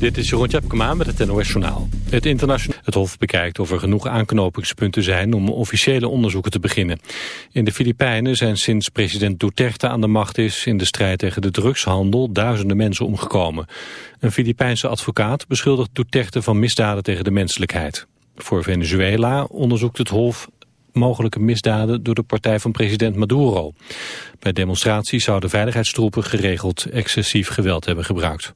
Dit is Jeroen Tjepkema met het NOS Journaal. Het internationaal het Hof bekijkt of er genoeg aanknopingspunten zijn om officiële onderzoeken te beginnen. In de Filipijnen zijn sinds president Duterte aan de macht is in de strijd tegen de drugshandel duizenden mensen omgekomen. Een Filipijnse advocaat beschuldigt Duterte van misdaden tegen de menselijkheid. Voor Venezuela onderzoekt het Hof mogelijke misdaden door de partij van president Maduro. Bij demonstraties zouden veiligheidstroepen geregeld excessief geweld hebben gebruikt.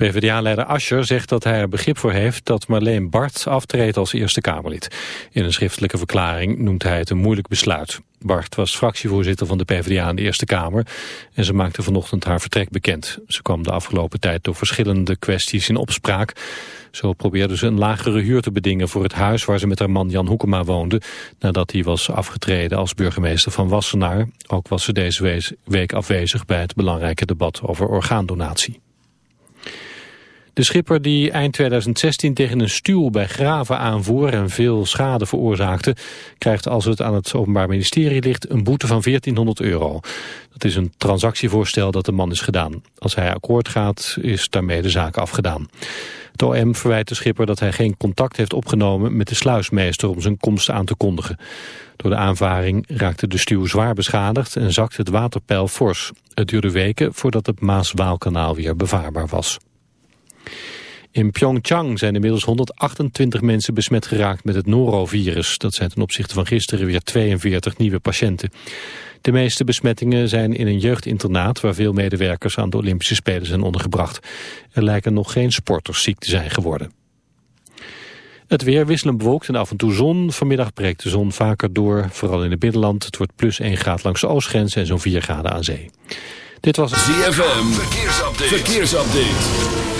PvdA-leider Ascher zegt dat hij er begrip voor heeft dat Marleen Bart aftreedt als Eerste Kamerlid. In een schriftelijke verklaring noemt hij het een moeilijk besluit. Bart was fractievoorzitter van de PvdA in de Eerste Kamer en ze maakte vanochtend haar vertrek bekend. Ze kwam de afgelopen tijd door verschillende kwesties in opspraak. Zo probeerde ze een lagere huur te bedingen voor het huis waar ze met haar man Jan Hoekema woonde, nadat hij was afgetreden als burgemeester van Wassenaar. Ook was ze deze week afwezig bij het belangrijke debat over orgaandonatie. De schipper die eind 2016 tegen een stuw bij Graven aanvoer en veel schade veroorzaakte, krijgt als het aan het Openbaar Ministerie ligt een boete van 1400 euro. Dat is een transactievoorstel dat de man is gedaan. Als hij akkoord gaat, is daarmee de zaak afgedaan. Het OM verwijt de schipper dat hij geen contact heeft opgenomen met de sluismeester om zijn komst aan te kondigen. Door de aanvaring raakte de stuw zwaar beschadigd en zakte het waterpeil fors. Het duurde weken voordat het Maas-Waalkanaal weer bevaarbaar was. In Pyeongchang zijn inmiddels 128 mensen besmet geraakt met het norovirus. Dat zijn ten opzichte van gisteren weer 42 nieuwe patiënten. De meeste besmettingen zijn in een jeugdinternaat... waar veel medewerkers aan de Olympische Spelen zijn ondergebracht. Er lijken nog geen sporters ziek te zijn geworden. Het weer wisselend bewolkt en af en toe zon. Vanmiddag breekt de zon vaker door, vooral in het binnenland. Het wordt plus 1 graad langs de oostgrens en zo'n 4 graden aan zee. Dit was het ZFM. Verkeersupdate. Verkeersupdate.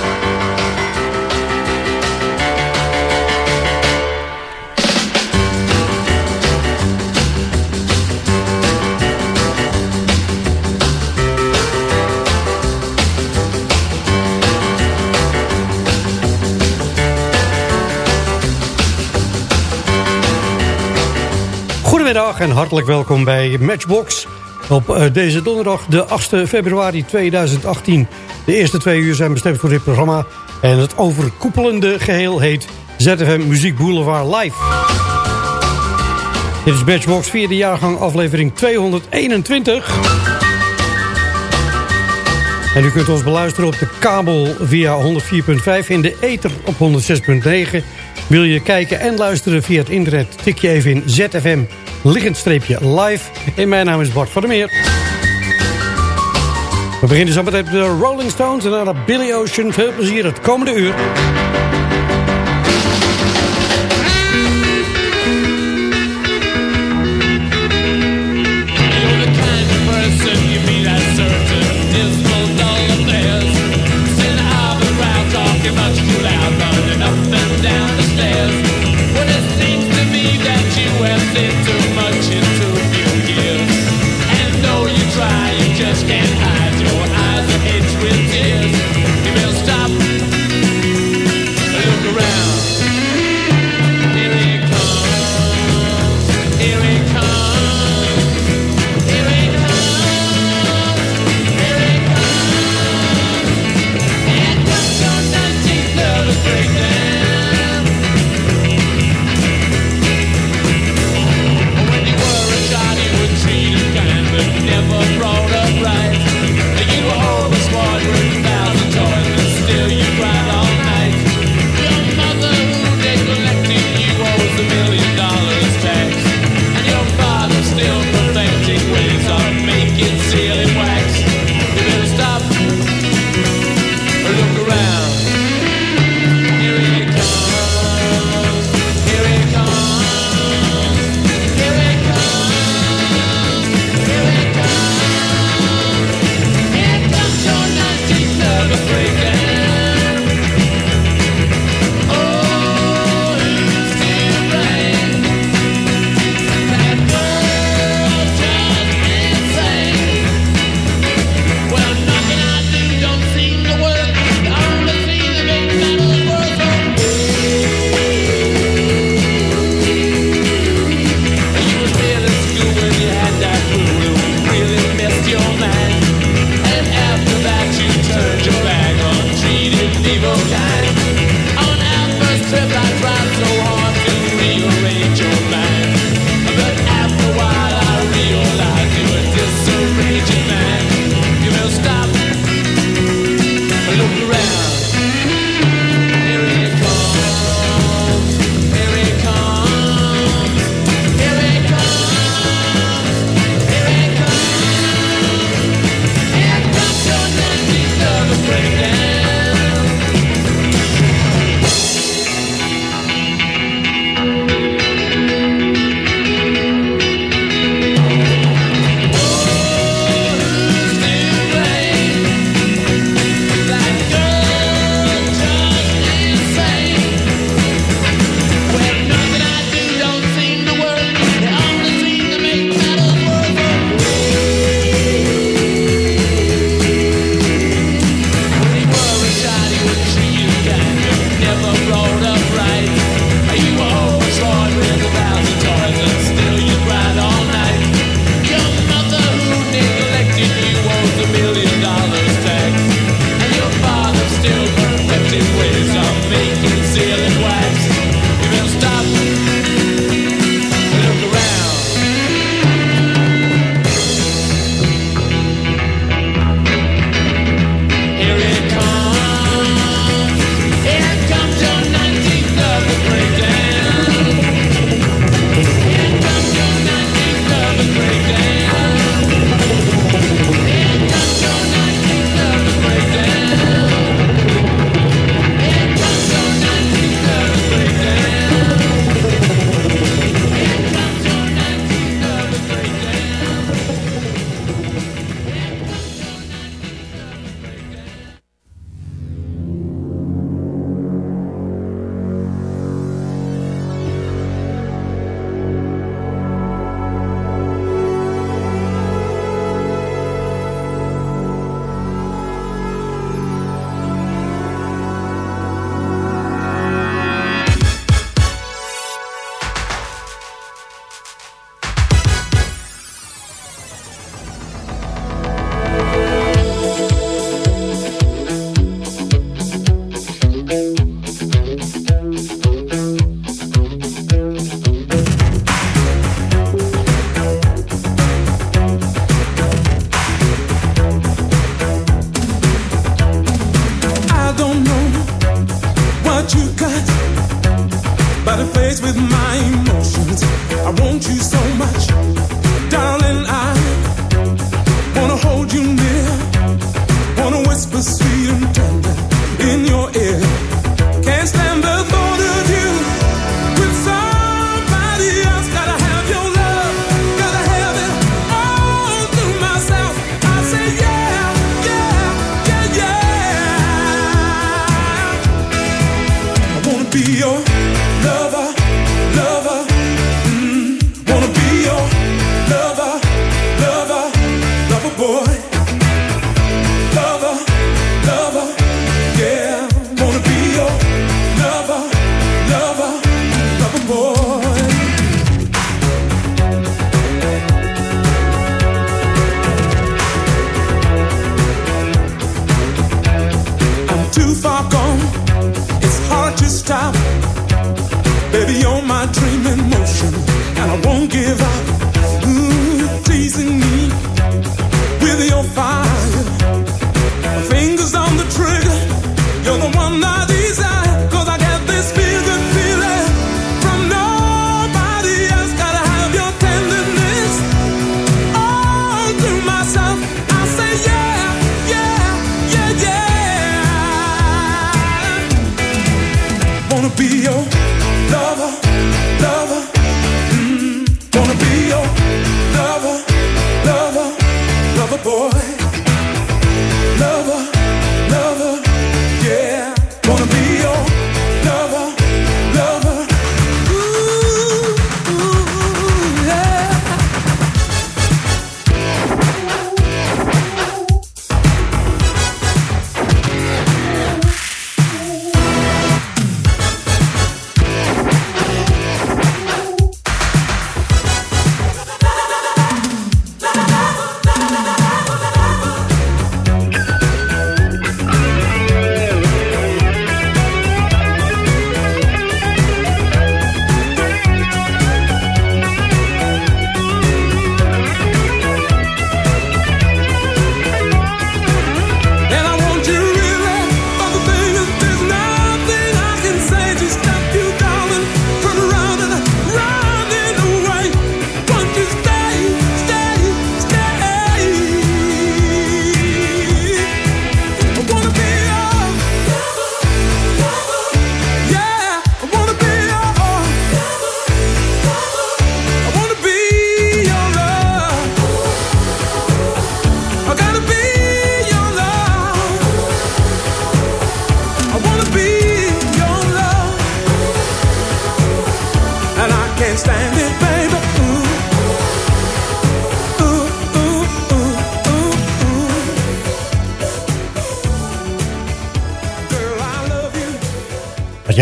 Goedemiddag en hartelijk welkom bij Matchbox. Op eh, deze donderdag, de 8 februari 2018. De eerste twee uur zijn bestemd voor dit programma. En het overkoepelende geheel heet ZFM Muziek Boulevard Live. Dit is Matchbox, vierde jaargang, aflevering 221. En u kunt ons beluisteren op de kabel via 104.5 in de ether op 106.9. Wil je kijken en luisteren via het internet, tik je even in ZFM liggend streepje live. En mijn naam is Bart van der Meer. We beginnen zo met de Rolling Stones en daarna Billy Ocean. Veel plezier het komende uur.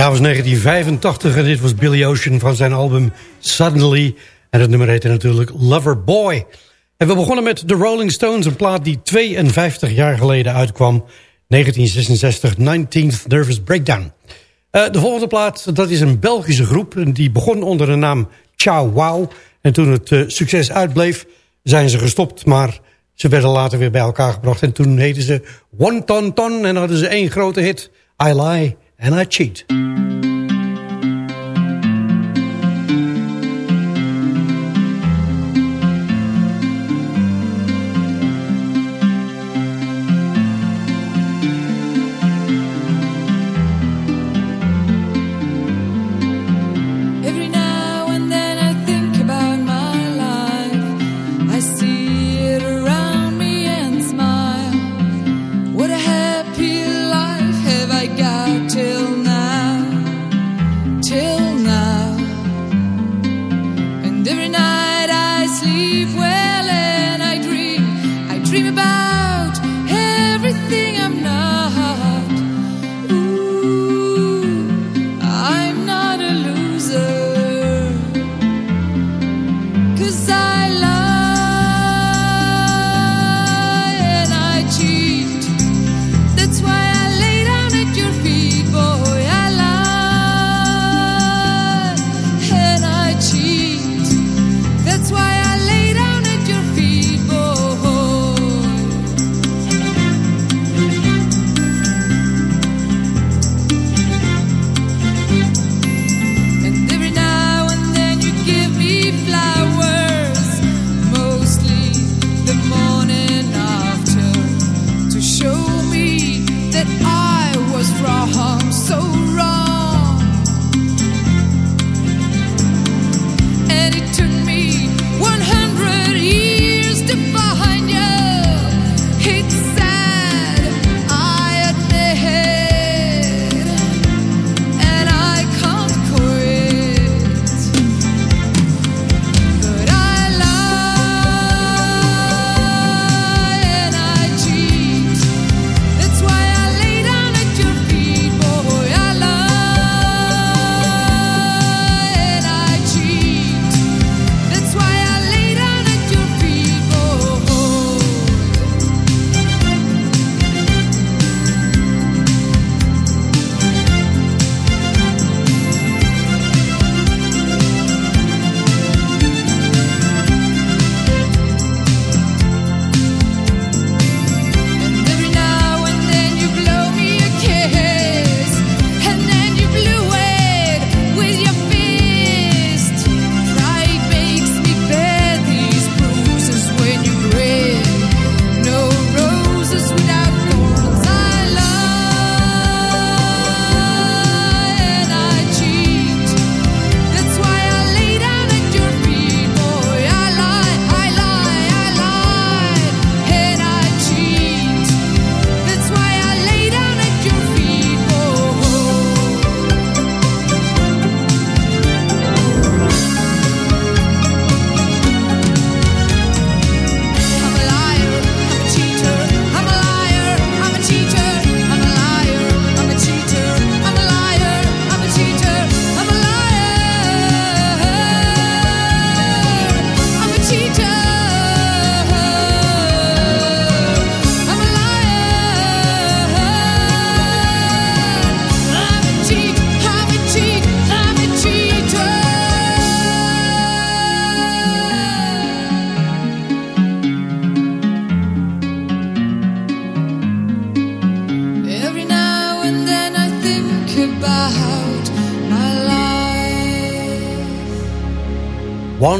Jaar was 1985 en dit was Billy Ocean van zijn album Suddenly. En het nummer heette natuurlijk Lover Boy. En we begonnen met The Rolling Stones, een plaat die 52 jaar geleden uitkwam. 1966, 19th Nervous Breakdown. Uh, de volgende plaat, dat is een Belgische groep. Die begon onder de naam Ciao Wow. En toen het uh, succes uitbleef, zijn ze gestopt. Maar ze werden later weer bij elkaar gebracht. En toen heten ze One Ton Ton en hadden ze één grote hit. I Lie and I Cheat.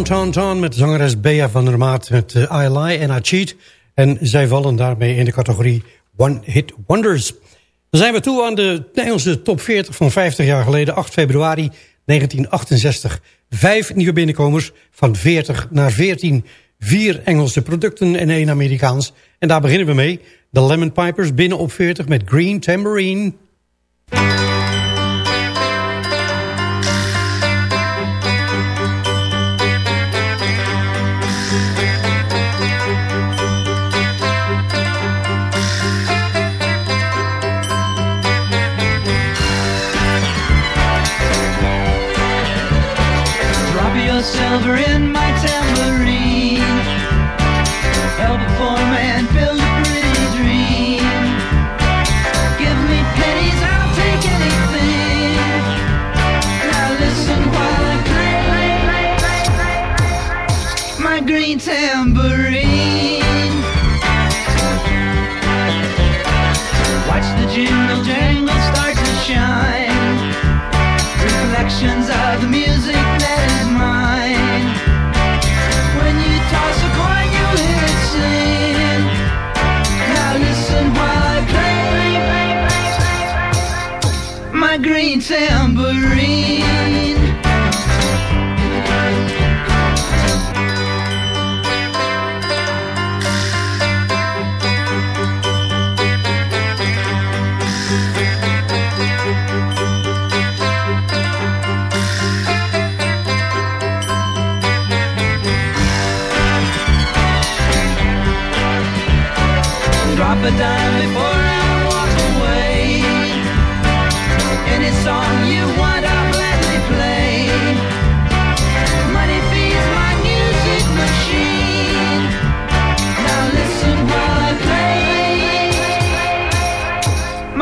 Ton Ton met zangeres Bea van der Maat met uh, I Lie and I Cheat. En zij vallen daarmee in de categorie One Hit Wonders. Dan zijn we toe aan de Nederlandse top 40 van 50 jaar geleden, 8 februari 1968. Vijf nieuwe binnenkomers, van 40 naar 14. Vier Engelse producten en één Amerikaans. En daar beginnen we mee. De Lemon Pipers binnen op 40 met Green Tambourine.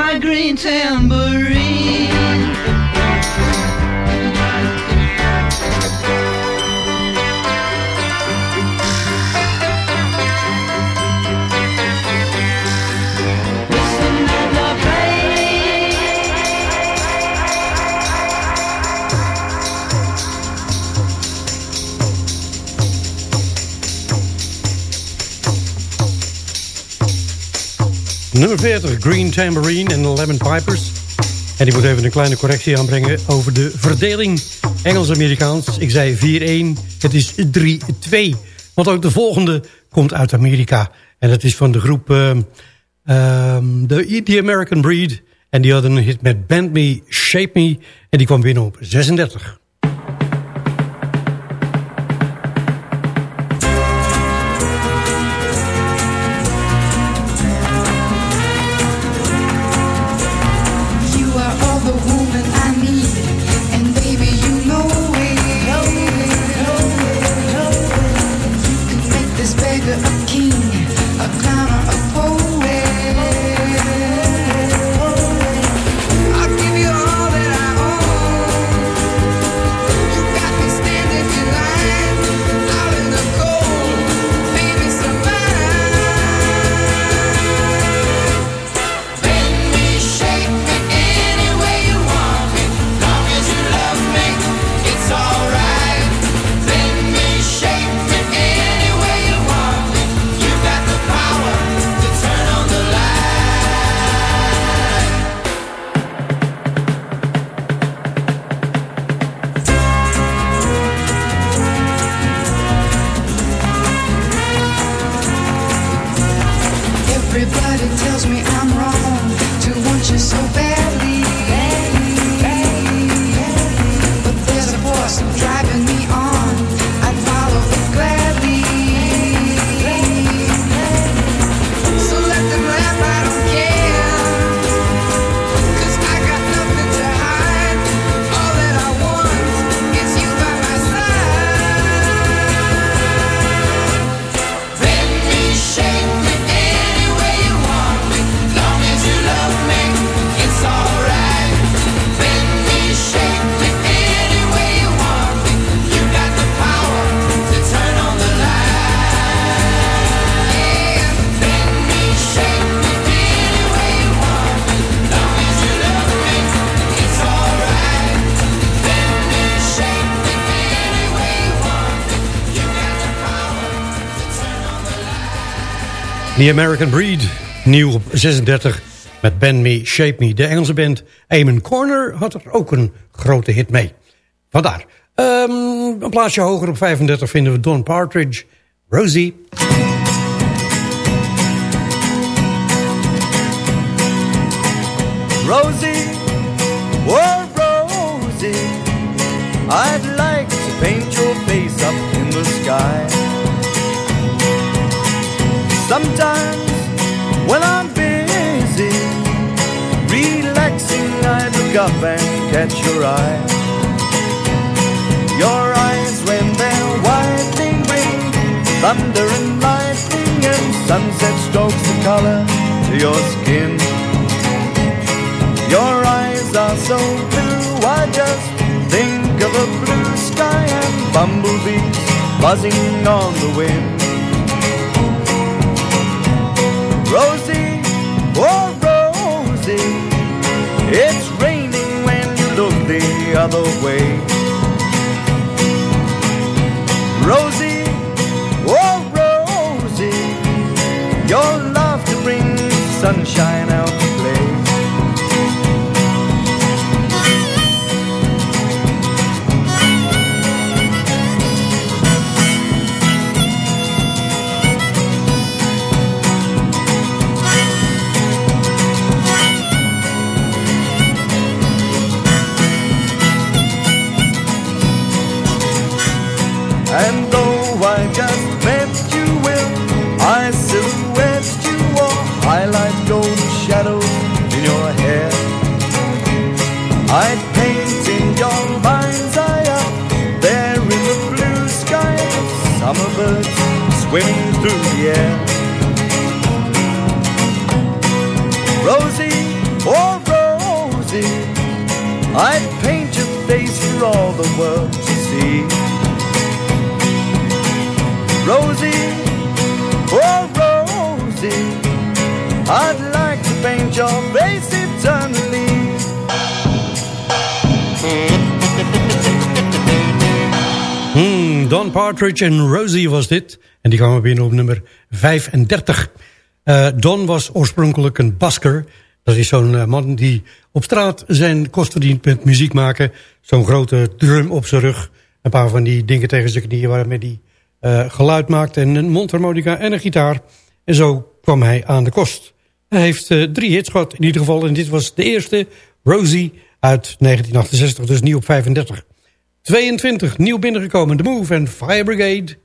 My green tambourine. Nummer 40, Green Tambourine en de Lemon Pipers. En ik moet even een kleine correctie aanbrengen over de verdeling Engels-Amerikaans. Ik zei 4-1, het is 3-2. Want ook de volgende komt uit Amerika. En dat is van de groep ehm, ehm, The, The American Breed. En die hadden een hit met Band Me, Shape Me. En die kwam binnen op 36. The American Breed, nieuw op 36 met Band Me, Shape Me. De Engelse band Amen Corner had er ook een grote hit mee. Vandaar. Ehm, een plaatsje hoger op 35 vinden we Don Partridge, Rosie. Rosie, oh Rosie, I'd like to paint your face up in the sky. Sometimes when I'm busy, relaxing, I look up and catch your eye. Your eyes when they're widening bring thunder and lightning and sunset strokes the color to your skin. Your eyes are so blue, I just think of a blue sky and bumblebees buzzing on the wind. Another way. Rosie, oh Rosie, your love to bring sunshine out swimming through the air. Rosie, oh Rosie, I'd paint your face for all the world to see. Rosie, oh Rosie, I'd like to paint your face eternally. Hmm, Don Partridge en Rosie was dit. En die kwamen binnen op nummer 35. Eh, Don was oorspronkelijk een basker. Dat is zo'n eh, man die op straat zijn kost verdient met muziek maken. Zo'n grote drum op zijn rug. Een paar van die dingen tegen zijn knieën waarmee hij eh, geluid maakt. En een mondharmonica en een gitaar. En zo kwam hij aan de kost. Hij heeft drie hits gehad in ieder geval. En dit was de eerste, Rosie, uit 1968. Dus nieuw op 35. 22, nieuw binnengekomen. The Move en Fire Brigade.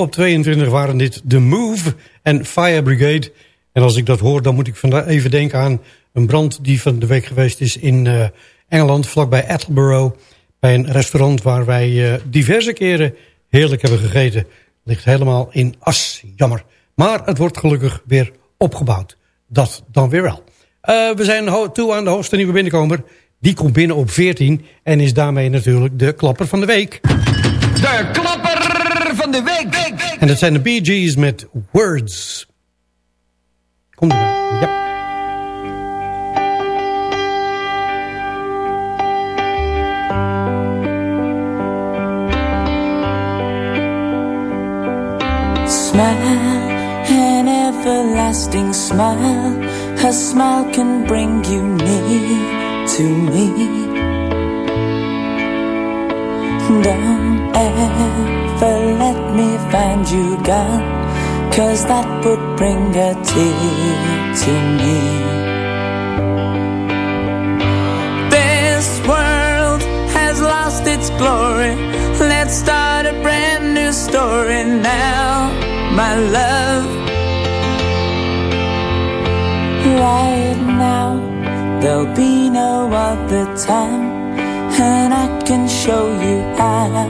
Op 22 waren dit The Move en Fire Brigade. En als ik dat hoor, dan moet ik even denken aan een brand die van de week geweest is in eh, Engeland, vlakbij Attleborough. Bij een restaurant waar wij eh, diverse keren heerlijk hebben gegeten. Ligt helemaal in as, jammer. Maar het wordt gelukkig weer opgebouwd. Dat dan weer wel. Eh, we zijn toe aan de hoogste nieuwe binnenkomer. Die komt binnen op 14 en is daarmee natuurlijk de klapper van de week. De klapper van de week. En dat zijn de Bee Gees met Words. Komt erbij. Ja. Smile, an everlasting smile. Her smile can bring you near to me. Don't ever let me find you gone, cause that would bring a tear to me. This world has lost its glory. Let's start a brand new story now, my love. Right now, there'll be no other time, and I can show you how,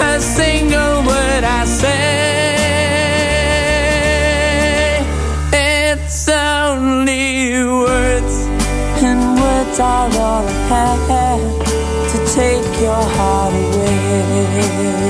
A single word I say. It's only words, and words are all I have to take your heart away.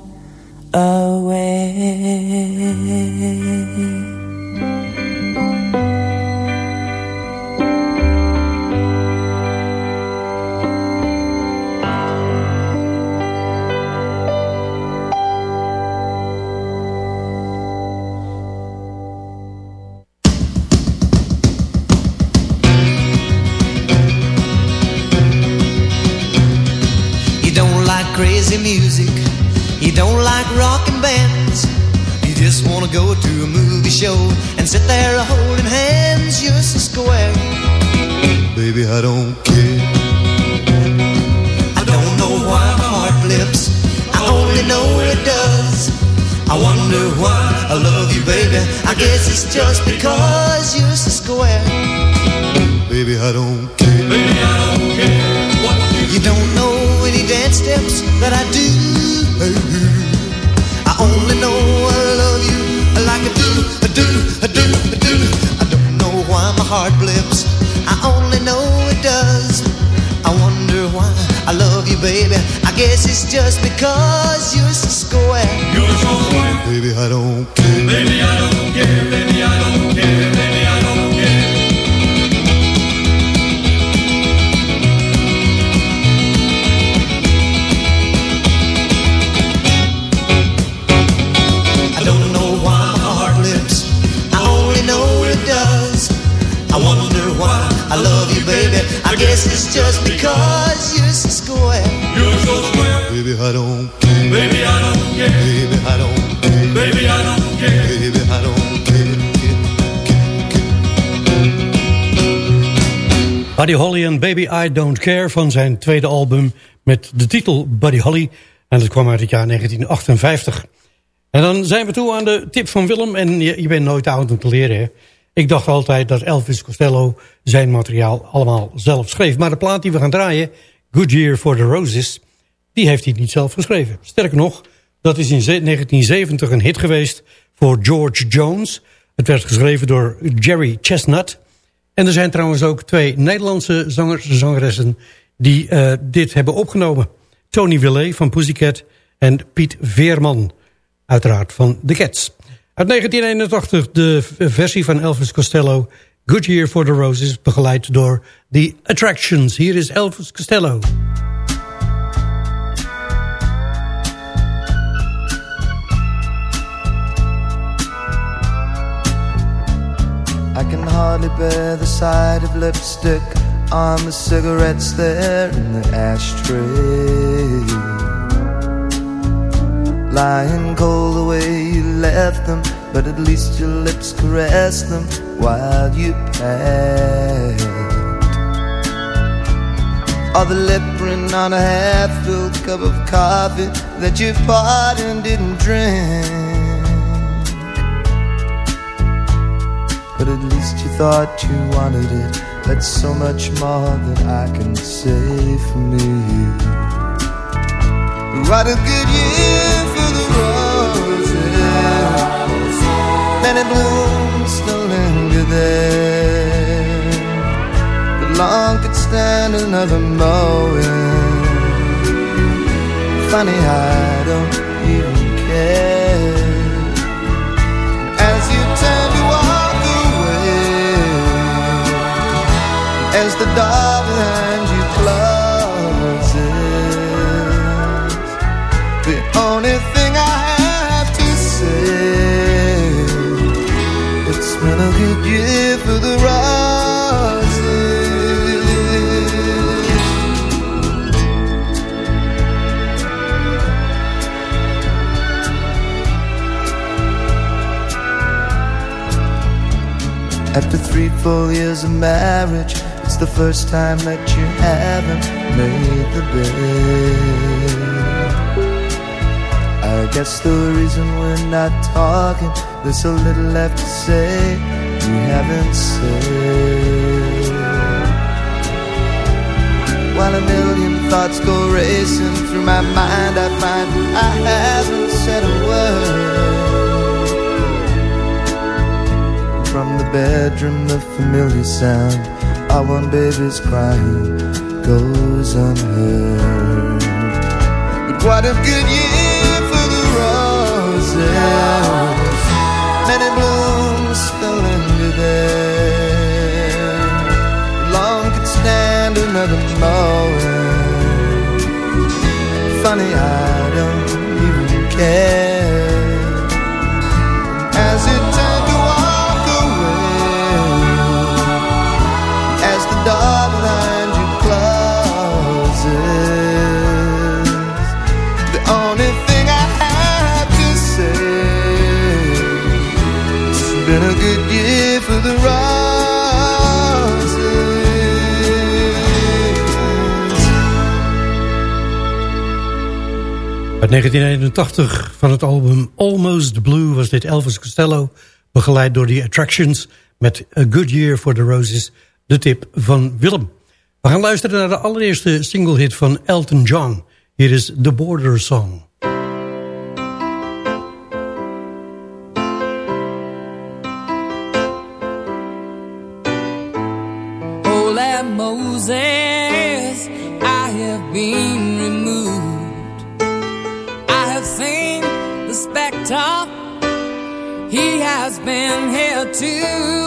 away. Go to a movie show and sit there holding hands. You're so square. Baby, I don't care. I don't know why my heart flips. I only know it does. I wonder why I love you, baby. I guess it's just because you're so square. Baby, I don't care. Baby, I don't care. What you don't know any dance steps that I do. Heart blips. I only know it does. I wonder why I love you, baby. I guess it's just because you're so square. You're so square. Baby, I don't care. Baby, I don't care. Baby, I don't care. Baby, Buddy Holly en Baby I Don't Care van zijn tweede album met de titel Buddy Holly. En dat kwam uit het jaar 1958. En dan zijn we toe aan de tip van Willem. En je, bent nooit oud om te leren. Hè? Ik dacht altijd dat Elvis Costello zijn materiaal allemaal zelf schreef. Maar de plaat die we gaan draaien, Good Year for the Roses... die heeft hij niet zelf geschreven. Sterker nog, dat is in 1970 een hit geweest voor George Jones. Het werd geschreven door Jerry Chestnut. En er zijn trouwens ook twee Nederlandse zangers en zangeressen... die eh, dit hebben opgenomen. Tony Willet van Pussycat en Piet Veerman, uiteraard van The Cats. Uit 1981 de versie van Elvis Costello... Good Year for the Roses, begeleid door The Attractions. Hier is Elvis Costello. I can hardly bear the sight of lipstick on the cigarettes there in the ashtray. Lying cold the way you left them, but at least your lips caressed them while you passed. Or the lip print on a half-filled cup of coffee that you poured and didn't drink. But at least you thought you wanted it. That's so much more than I can say for me. What a good year for the roses. Many blooms still linger there. But long could stand another mowing. Funny, I don't even care. The door behind you closes, the only thing I have to say, it's been a good year for the roses. After three full years of marriage, the first time that you haven't made the bed. I guess the reason we're not talking, there's so little left to say we haven't said. While a million thoughts go racing through my mind, I find I haven't said a word. From the bedroom, the familiar sound Our one baby's crying goes unheard. But what a good year for the roses. Many blooms still linger there. Long could stand another mowing Funny, I don't even care 1981 van het album Almost Blue was dit Elvis Costello... begeleid door The Attractions met A Good Year for the Roses, de tip van Willem. We gaan luisteren naar de allereerste single hit van Elton John. Hier is The Border Song. Been here too.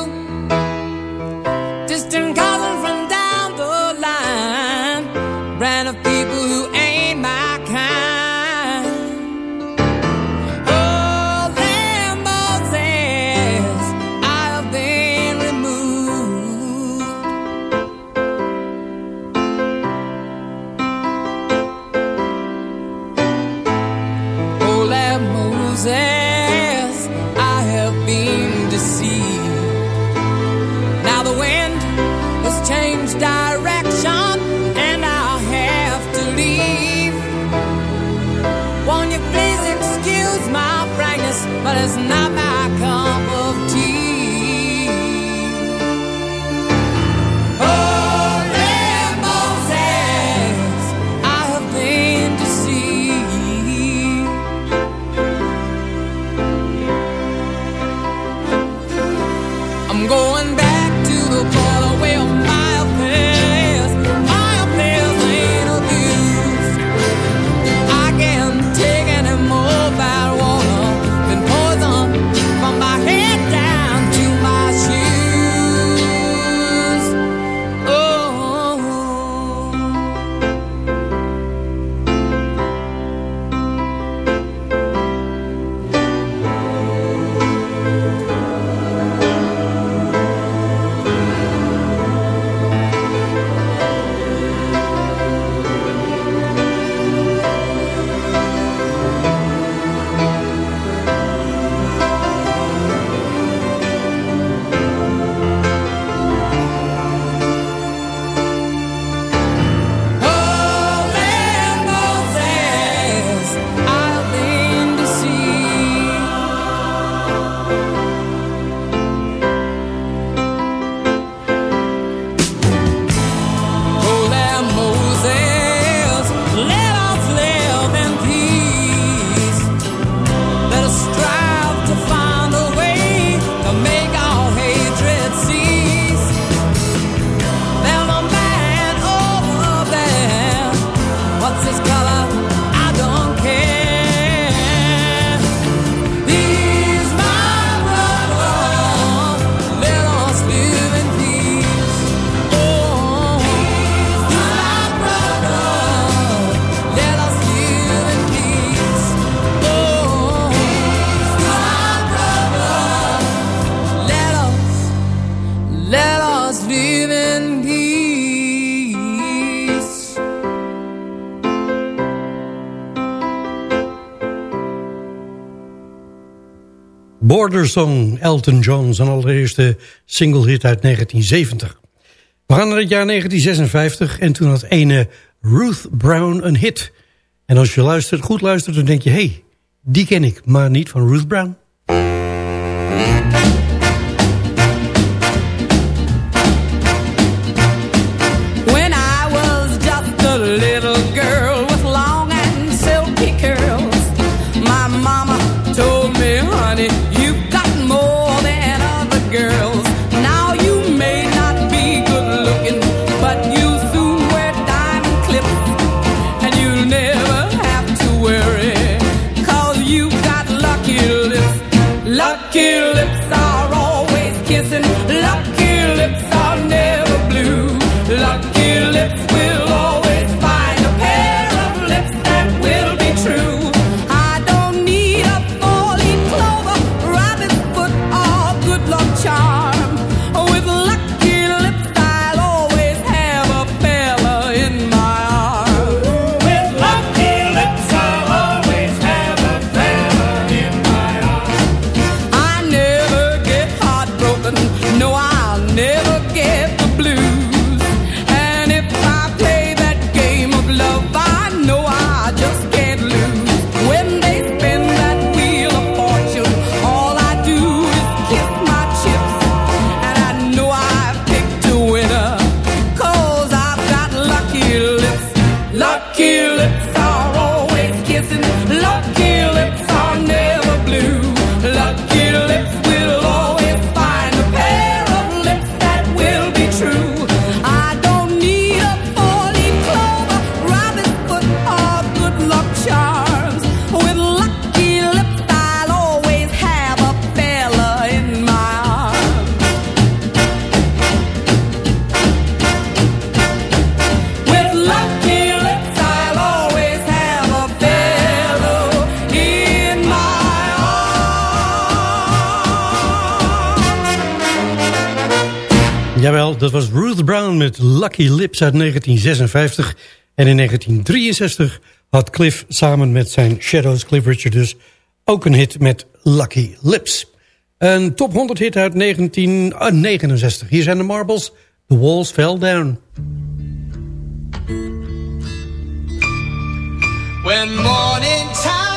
Border Song, Elton John's zijn allereerste single hit uit 1970. We gaan naar het jaar 1956 en toen had ene Ruth Brown een hit. En als je luistert, goed luistert, dan denk je... hé, hey, die ken ik, maar niet van Ruth Brown. Lucky Lips uit 1956. En in 1963 had Cliff samen met zijn Shadows, Cliff Richard dus, ook een hit met Lucky Lips. Een top 100 hit uit 1969. Eh, Hier zijn de marbles. The walls fell down. When morning time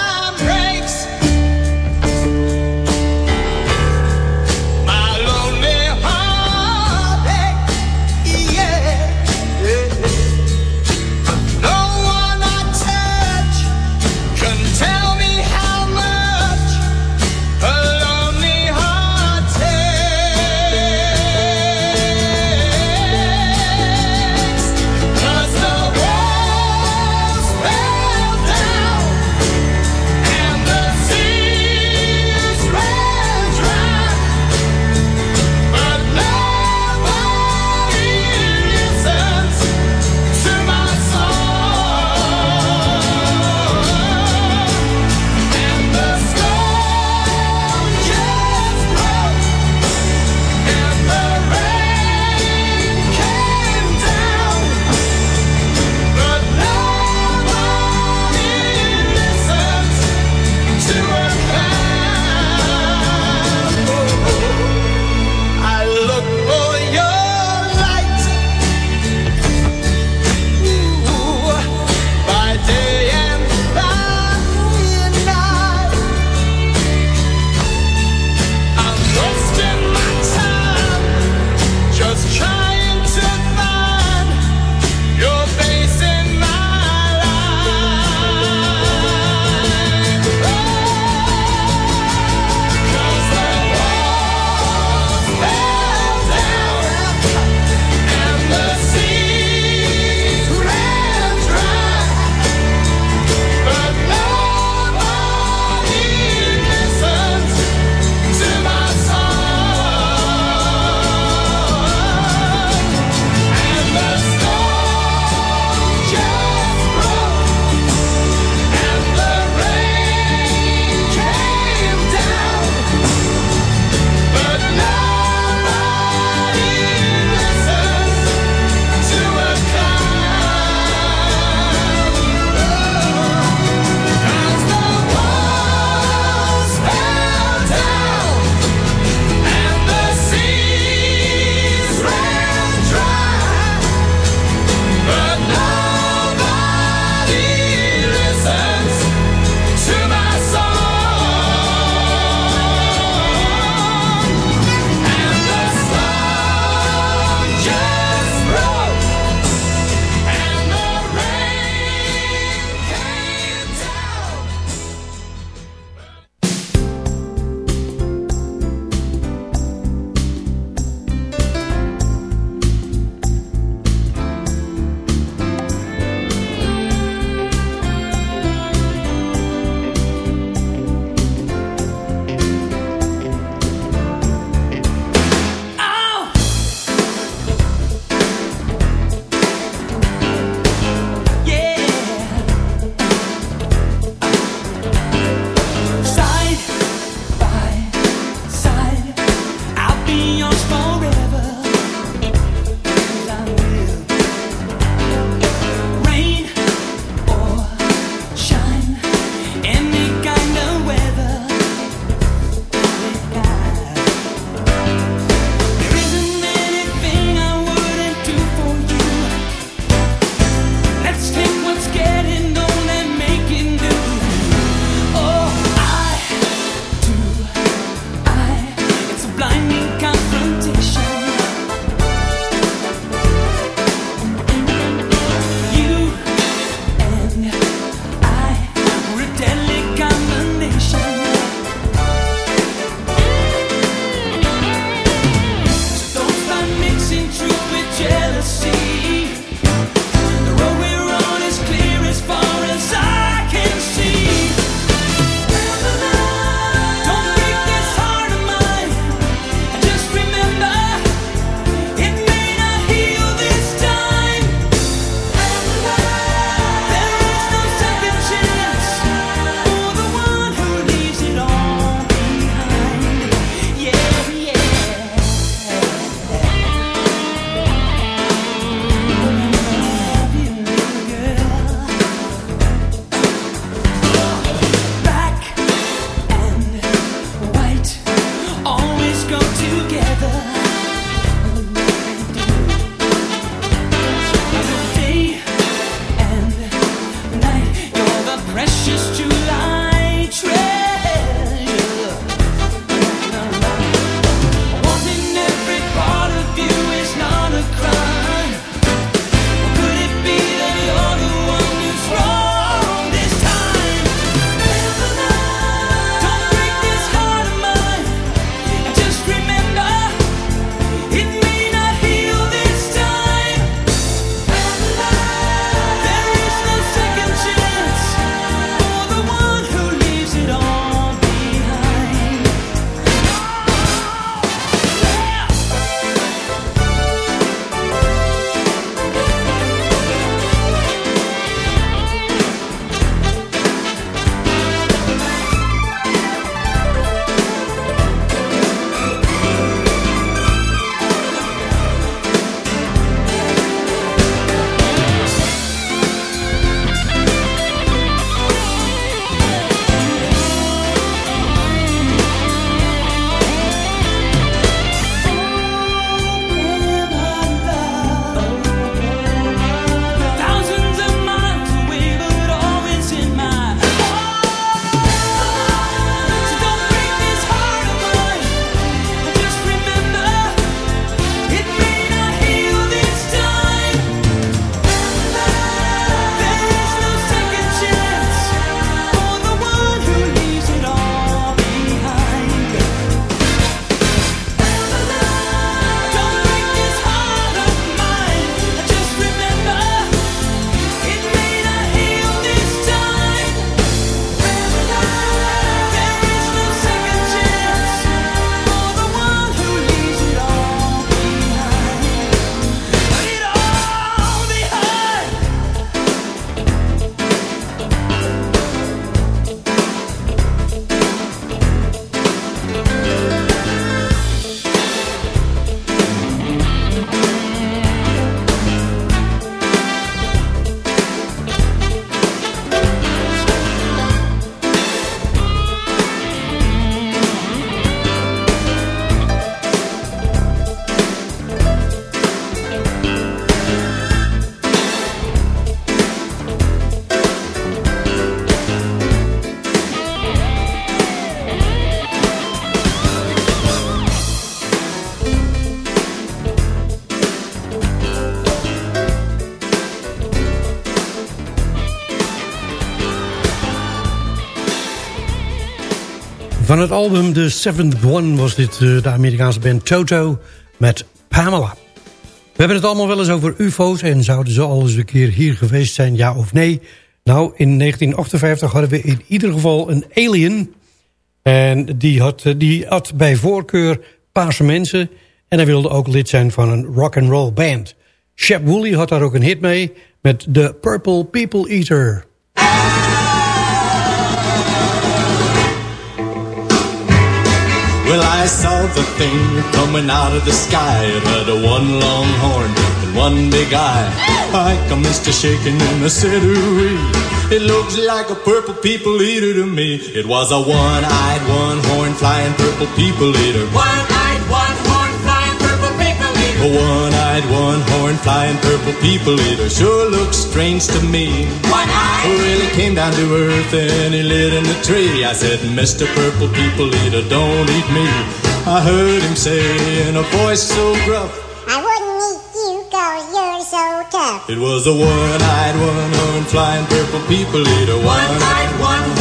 Van het album The Seventh One was dit eh, de Amerikaanse band Toto met Pamela. We hebben het allemaal wel eens over ufo's en zouden ze al eens een keer hier geweest zijn, ja of nee? Nou, in 1958 hadden we in ieder geval een alien. En die had, eh, die had bij voorkeur paarse mensen. En hij wilde ook lid zijn van een rock and roll band. Shep Woolley had daar ook een hit mee met The Purple People Eater. Well, I saw the thing coming out of the sky. It had a one long horn and one big eye. I commenced to shaking and I said, ooh It looks like a purple people eater to me. It was a one-eyed, one-horn flying purple people eater. One-eyed, A one-eyed, one-horn flying purple people eater sure looks strange to me. One-eyed. Really came down to earth and he lit in the tree. I said, Mr. Purple People Eater, don't eat me. I heard him say in a voice so gruff. I wouldn't eat you cause you're so tough. It was a one-eyed, one-horn flying purple people eater. One-eyed, one-horn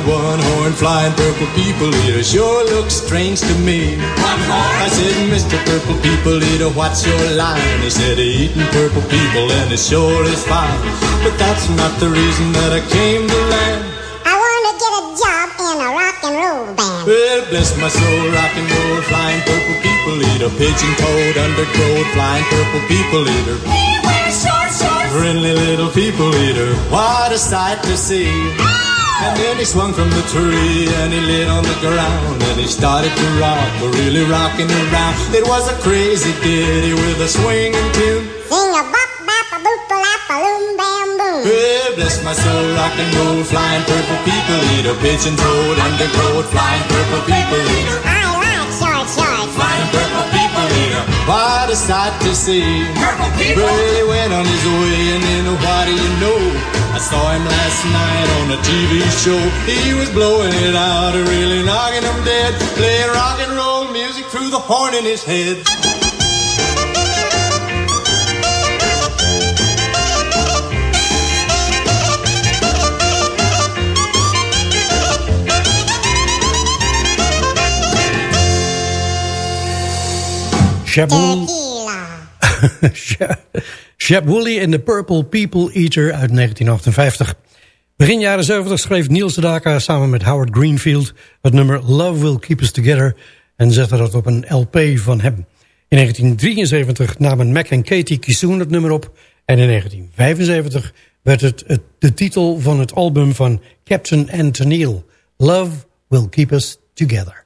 One-eyed, one-horn flying purple people eater sure looks strange to me. One horn. I said, Mr. Purple People Eater, what's your line? He said, eating purple people and it sure is fine. But that's not the reason that I came to land. I want to get a job in a rock and roll band. Well, bless my soul, rock and roll, flying purple people eater, pigeon toed, undergrowth, flying purple people eater. He wears short shorts. Friendly little people eater, what a sight to see. And then he swung from the tree and he lit on the ground and he started to rock, really rocking around. It was a crazy ditty with a swinging tune. Sing a bop bop a boop a lap a loom bam boom. Well, bless my soul, rock and roll, flying purple people eater, pigeon toed, undergrowth, flying purple people eater. I like short shorts. Flying purple people eater, what a sight to see. Well, went on his way, and then what do you know? I saw him last night on a TV show. He was blowing it out, really knocking him dead, playing rock and roll music through the horn in his head. Shep Woolley, en The Purple People Eater uit 1958. Begin jaren 70 schreef Niels Sedaka samen met Howard Greenfield... het nummer Love Will Keep Us Together... en zette dat op een LP van hem. In 1973 namen Mac en Katie Kisoon het nummer op... en in 1975 werd het, het de titel van het album van Captain Antonil... Love Will Keep Us Together.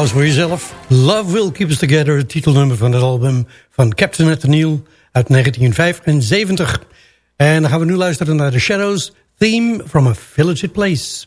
Applaus voor jezelf. Love Will Keep Us Together, het titelnummer van het album van Captain Nathaniel uit 1975. En dan gaan we nu luisteren naar The Shadows, Theme from a Village Place.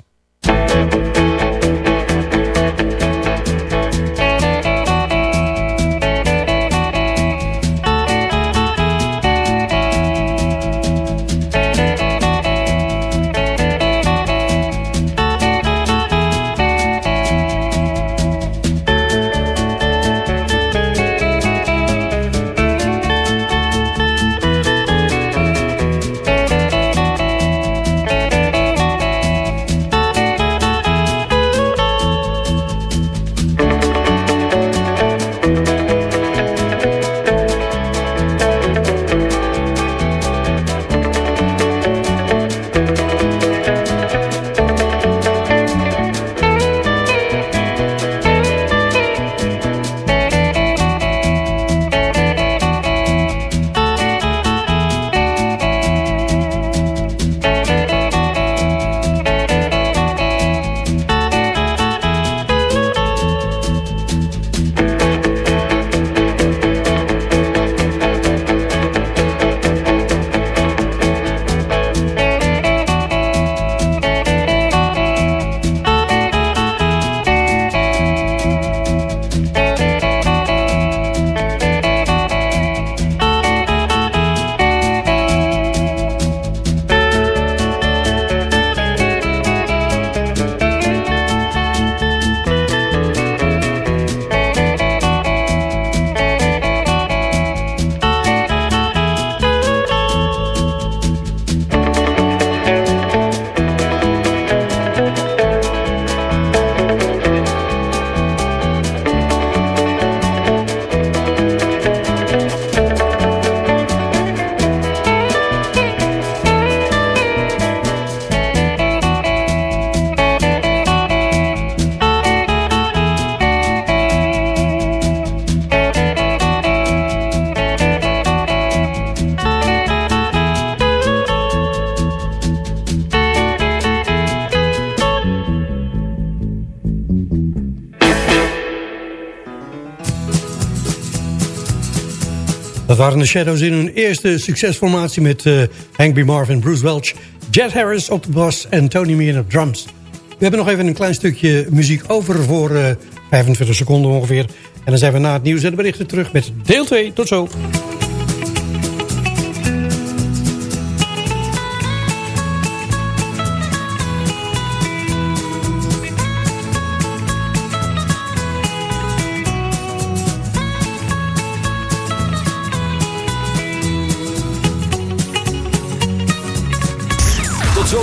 Waren de Shadows in hun eerste succesformatie met uh, Hank B. Marvin, Bruce Welch, Jet Harris op de bas en Tony Meehan op drums. We hebben nog even een klein stukje muziek over voor uh, 25 seconden ongeveer. En dan zijn we na het nieuws en de berichten terug met deel 2. Tot zo.